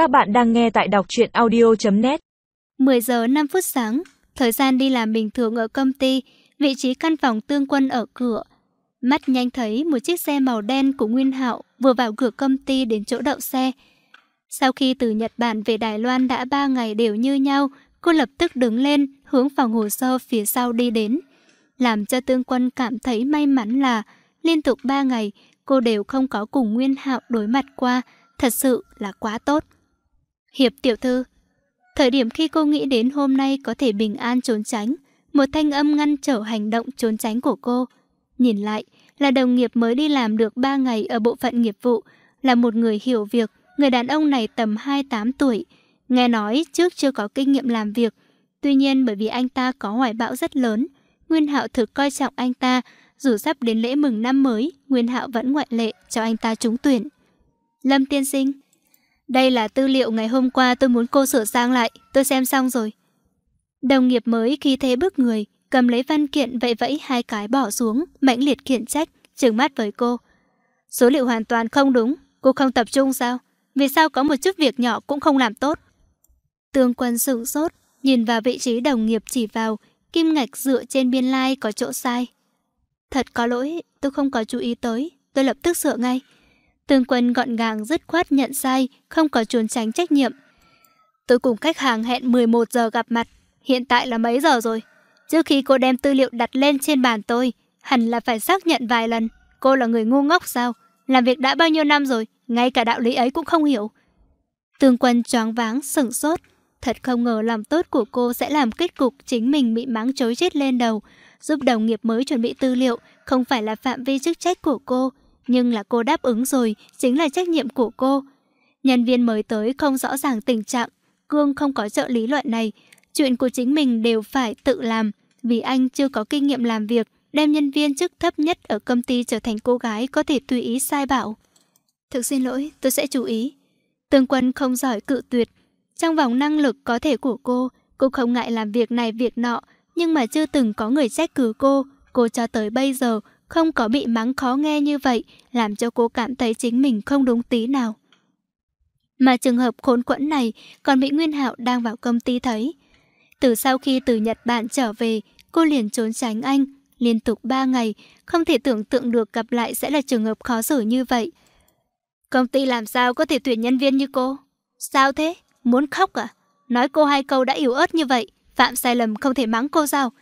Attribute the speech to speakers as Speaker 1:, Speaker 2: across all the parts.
Speaker 1: Các bạn đang nghe tại đọc truyện audio.net
Speaker 2: 10 giờ 5 phút sáng, thời gian đi làm bình thường ở công ty, vị trí căn phòng tương quân ở cửa. Mắt nhanh thấy một chiếc xe màu đen của Nguyên Hạo vừa vào cửa công ty đến chỗ đậu xe. Sau khi từ Nhật Bản về Đài Loan đã 3 ngày đều như nhau, cô lập tức đứng lên, hướng phòng hồ sơ phía sau đi đến. Làm cho tương quân cảm thấy may mắn là liên tục 3 ngày cô đều không có cùng Nguyên Hạo đối mặt qua, thật sự là quá tốt. Hiệp tiểu thư Thời điểm khi cô nghĩ đến hôm nay có thể bình an trốn tránh, một thanh âm ngăn trở hành động trốn tránh của cô. Nhìn lại, là đồng nghiệp mới đi làm được 3 ngày ở bộ phận nghiệp vụ, là một người hiểu việc, người đàn ông này tầm 28 tuổi. Nghe nói trước chưa có kinh nghiệm làm việc, tuy nhiên bởi vì anh ta có hoài bão rất lớn, Nguyên Hạo thực coi trọng anh ta, dù sắp đến lễ mừng năm mới, Nguyên Hạo vẫn ngoại lệ cho anh ta trúng tuyển. Lâm tiên sinh đây là tư liệu ngày hôm qua tôi muốn cô sửa sang lại, tôi xem xong rồi. Đồng nghiệp mới khi thế bước người, cầm lấy văn kiện vẫy vẫy hai cái bỏ xuống, mãnh liệt khiển trách, trừng mắt với cô. Số liệu hoàn toàn không đúng, cô không tập trung sao? Vì sao có một chút việc nhỏ cũng không làm tốt? Tương quân sửng sốt, nhìn vào vị trí đồng nghiệp chỉ vào, kim ngạch dựa trên biên lai like có chỗ sai. Thật có lỗi, tôi không có chú ý tới, tôi lập tức sửa ngay. Tương quân gọn gàng dứt khoát nhận sai, không có trốn tránh trách nhiệm. Tôi cùng khách hàng hẹn 11 giờ gặp mặt, hiện tại là mấy giờ rồi? Trước khi cô đem tư liệu đặt lên trên bàn tôi, hẳn là phải xác nhận vài lần. Cô là người ngu ngốc sao? Làm việc đã bao nhiêu năm rồi, ngay cả đạo lý ấy cũng không hiểu. Tương quân choáng váng, sửng sốt. Thật không ngờ làm tốt của cô sẽ làm kết cục chính mình bị mắng chối chết lên đầu. Giúp đồng nghiệp mới chuẩn bị tư liệu không phải là phạm vi chức trách của cô, nhưng là cô đáp ứng rồi, chính là trách nhiệm của cô. Nhân viên mới tới không rõ ràng tình trạng, Cương không có trợ lý loại này. Chuyện của chính mình đều phải tự làm, vì anh chưa có kinh nghiệm làm việc, đem nhân viên chức thấp nhất ở công ty trở thành cô gái có thể tùy ý sai bảo. Thực xin lỗi, tôi sẽ chú ý. Tương quân không giỏi cự tuyệt. Trong vòng năng lực có thể của cô, cô không ngại làm việc này việc nọ, nhưng mà chưa từng có người trách cứ cô. Cô cho tới bây giờ không có bị mắng khó nghe như vậy, làm cho cô cảm thấy chính mình không đúng tí nào. Mà trường hợp khốn quẫn này còn bị Nguyên Hạo đang vào công ty thấy. Từ sau khi từ Nhật Bản trở về, cô liền trốn tránh anh, liên tục 3 ngày, không thể tưởng tượng được gặp lại sẽ là trường hợp khó xử như vậy. Công ty làm sao có thể tuyển nhân viên như cô? Sao thế? Muốn khóc à? Nói cô hai câu đã yếu ớt như vậy, phạm sai lầm không thể mắng cô sao?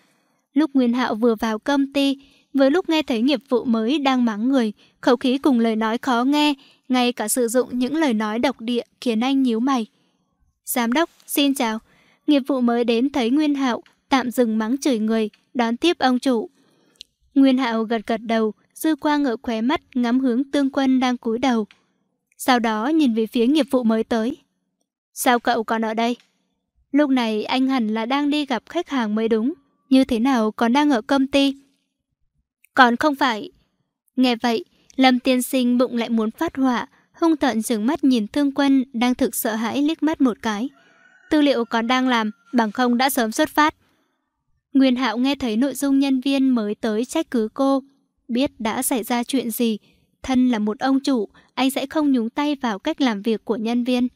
Speaker 2: Lúc Nguyên Hạo vừa vào công ty, với lúc nghe thấy nghiệp vụ mới đang mắng người, khẩu khí cùng lời nói khó nghe, ngay cả sử dụng những lời nói độc địa khiến anh nhíu mày. Giám đốc, xin chào. Nghiệp vụ mới đến thấy Nguyên Hạo, tạm dừng mắng chửi người, đón tiếp ông chủ. Nguyên Hạo gật gật đầu, dư quang ngỡ khóe mắt ngắm hướng tương quân đang cúi đầu. Sau đó nhìn về phía nghiệp vụ mới tới. Sao cậu còn ở đây? Lúc này anh hẳn là đang đi gặp khách hàng mới đúng. Như thế nào còn đang ở công ty? Còn không phải. Nghe vậy, Lâm tiên sinh bụng lại muốn phát họa, hung tợn dừng mắt nhìn thương quân đang thực sợ hãi liếc mắt một cái. Tư liệu còn đang làm, bằng không đã sớm xuất phát. Nguyên Hạo nghe thấy nội dung nhân viên mới tới trách cứ cô, biết đã xảy ra chuyện gì. Thân là một ông chủ, anh sẽ không nhúng tay vào cách làm việc của nhân viên.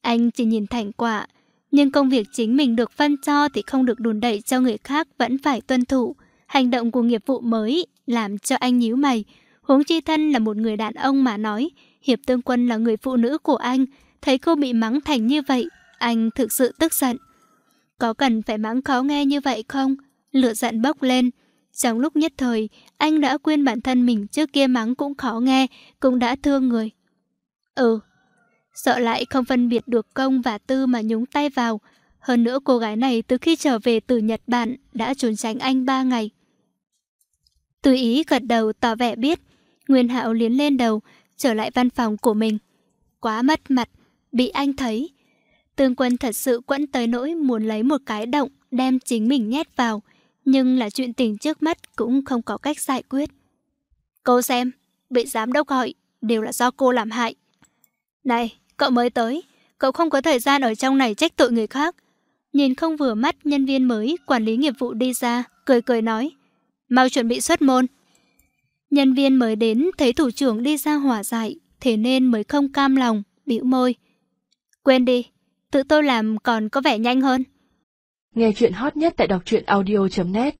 Speaker 2: Anh chỉ nhìn thành quả, nhưng công việc chính mình được phân cho thì không được đùn đẩy cho người khác vẫn phải tuân thủ. Hành động của nghiệp vụ mới làm cho anh nhíu mày. Huống chi thân là một người đàn ông mà nói, Hiệp Tương Quân là người phụ nữ của anh. Thấy cô bị mắng thành như vậy, anh thực sự tức giận. Có cần phải mắng khó nghe như vậy không? Lửa giận bốc lên. Trong lúc nhất thời, anh đã quên bản thân mình trước kia mắng cũng khó nghe, cũng đã thương người. Ừ, sợ lại không phân biệt được công và tư mà nhúng tay vào. Hơn nữa cô gái này từ khi trở về từ Nhật Bản đã trốn tránh anh ba ngày. Tùy ý gật đầu tỏ vẻ biết. Nguyên Hạo liến lên đầu, trở lại văn phòng của mình. Quá mất mặt, bị anh thấy. Tương quân thật sự quẫn tới nỗi muốn lấy một cái động đem chính mình nhét vào. Nhưng là chuyện tình trước mắt cũng không có cách giải quyết. Cô xem, bị giám đốc gọi, đều là do cô làm hại. Này, cậu mới tới, cậu không có thời gian ở trong này trách tội người khác. Nhìn không vừa mắt nhân viên mới, quản lý nghiệp vụ đi ra, cười cười nói. Mau chuẩn bị xuất môn. Nhân viên mới đến thấy thủ trưởng đi ra hỏa dại, thế nên mới không cam lòng, bĩu môi. Quên đi, tự tôi làm còn có vẻ nhanh hơn.
Speaker 3: Nghe chuyện hot nhất tại đọc truyện audio.net